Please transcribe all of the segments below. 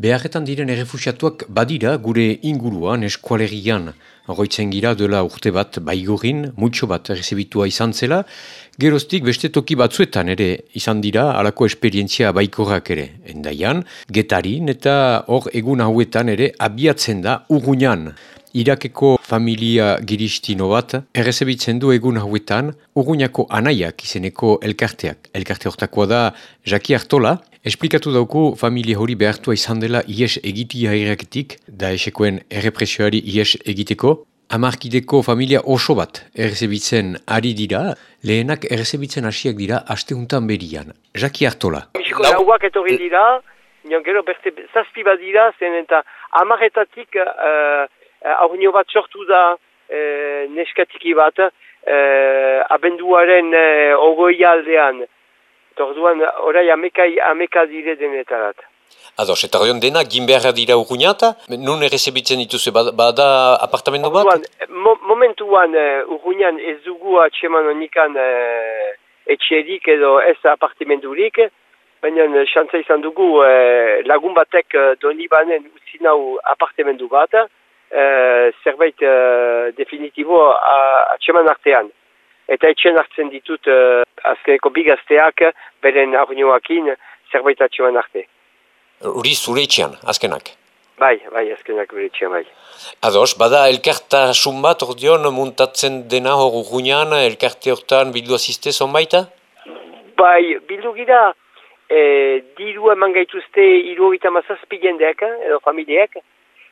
Beharretan diren errefusiatuak badira gure inguruan eskualerian. Horroitzen gira dela urte bat baigorin, mutxo bat errezibitua izan zela, geroztik beste toki batzuetan ere izan dira alako esperientzia baikorrak ere. Endaian, getarin eta hor egun hauetan ere abiatzen da urgunan. Irakeko familia giristino bat errezebitzen du egun hauetan urgunako anaiak izeneko elkarteak. Elkarte hortakoa da Jaki Artola, Esplikatu dauku familia hori behartua izan dela IES egitia iraketik, da esekoen errepresioari IES egiteko. Amarkideko familia oso bat errezebitzen ari dira, lehenak errezebitzen hasiak dira astehuntan berian. Jaki Artola. Mexiko lauak etorri dira, nion gero beste zazpi bat dira, zen eta amaretatik uh, aurnio bat sortu da uh, neskatiki bat, uh, abenduaren uh, ogoi aldean. Orduan, orai amekai, ameka dire denetarat. Ados, eta hori dena, gimbearra dira urruñata, nun errezebitzen dituzu, bada ba apartamentu bat? Orduan, mo momentuan uh, urruñan ez dugu atseman honikan uh, etxerik edo ez apartamenturik, baina xantza izan dugu uh, lagun batek uh, doni banen utzi nau apartamentu bat, uh, zerbait uh, definitibo atseman artean. Eta etxen hartzen ditut uh, azkeneko bigazteak, beren aurinoakin zerbait atxeman arte. Uri zure itxean, azkenak? Bai, bai, azkenak gure itxean, bai. Ados, bada elkartasun bat ordeon muntatzen dena hor urgunean, elkarte hortan bildu aziste zonbaita? Bai, bildu gira, e, diru eman gaituzte iru mazazpi jendeak, edo familiek,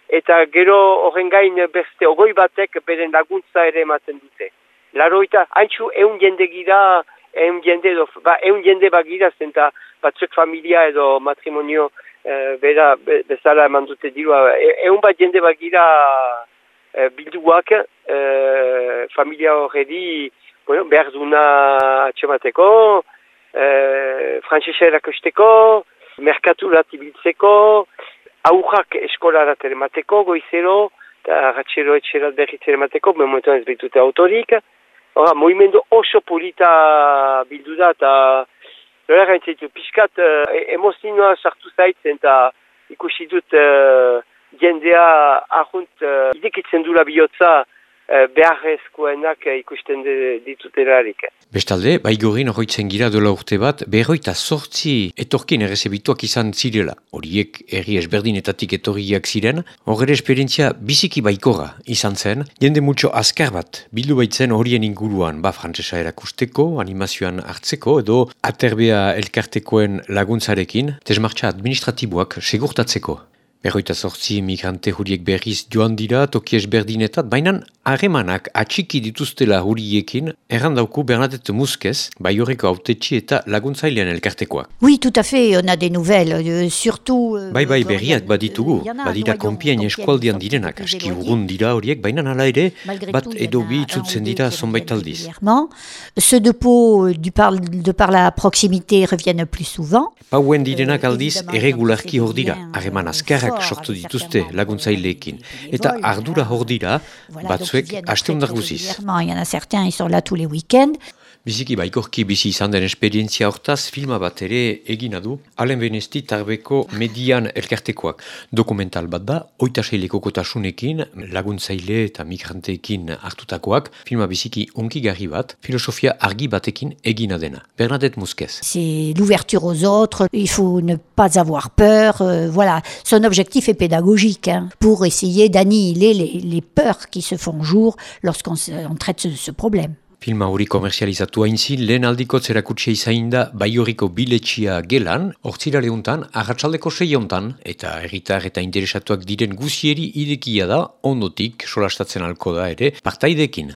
eta gero horren gain beste ogoi batek beren laguntza ere ematen dute. Laroita, haintxu eun jende gira, eun jende, edo, ba, eun jende bagira zen eta batzuk familia edo matrimonio e, bera bezala eman dute dirua. E, eun bat jende bagira e, bilduak e, familia horredi bueno, behar duna atxemateko, e, frantzesa erakosteko, merkatu ratibiltzeko, aurrak eskolara telemateko, goizero, eta ratxero etxerat berriz telemateko, momentuan ez behitute autorik, Hora, movimendu oso polita bildu da, eta nore gaintzaitu, pixkat uh, emozioa sartu zaitzen, eta ikusi dut uh, jendea ahunt uh, idekitzen dula bihotza, Eh, beharrezkoenak ikusten ditutelarik. Bestalde, baigorin horretzen gira dola urte bat, berroita sortzi etorkin errezebituak izan zirela. Horiek erri esberdinetatik etorriak ziren, horre esperientzia biziki baikora izan zen, jende mutxo azkar bat, bildu baitzen horien inguruan, ba frantzesa erakusteko, animazioan hartzeko, edo aterbea elkartekoen laguntzarekin, tesmartxa administratiboak segurtatzeko. Berroita sortzi migrante huriek berriz joan dira toki berdinetat, baina harremanak atxiki dituztela huriekin, errandauku Bernadette Muskez, bai horreko autetxi eta laguntzailean elkartekoak. Oui, tout à fait, on a des nouvelles, euh, surtout... Euh, bai, bai, berriak baditugu, badira konpien eskualdian direnak, aski urrun dira horiek, baina hala ere, bat edo bi itzutzen dira zonbait aldiz. Ceux de Pau, du par, de par la proximité, reviennent plus souvent. Pauen direnak aldiz, erregularki hor dira, harreman azkarra sortu dituzte laguntzaileekin. Eta ardura hor dira, haste hundar guziz. Il y en a certains, ils sont là tous les week-ends. Biziki baikorki bizi izan den esperientzia hortaz filma bat ere egina du Alen Benesti tarbeko median elkartekoak. Dokumental bat da, oita seileko kotasunekin, laguntzaile eta migranteekin hartutakoak, filma biziki onkigarri bat, filosofia argi batekin egina dena. Bernadette Musquez. C'est l'ouverture aux autres, il faut ne pas avoir peur, euh, voilà. Son objectif est pédagogique, hein, pour essayer d'annihiler les, les peurs qui se font jour lorsqu'on traite ce, ce problème. Filma hori komerzializatu hain zin, lehen aldiko zerakutsia izain Baioriko biletxia gelan, ortsira lehuntan, ahatsaldeko seiontan, eta erritar eta interesatuak diren guzieri idekia da, ondotik, solastatzen alko da ere, partaidekin.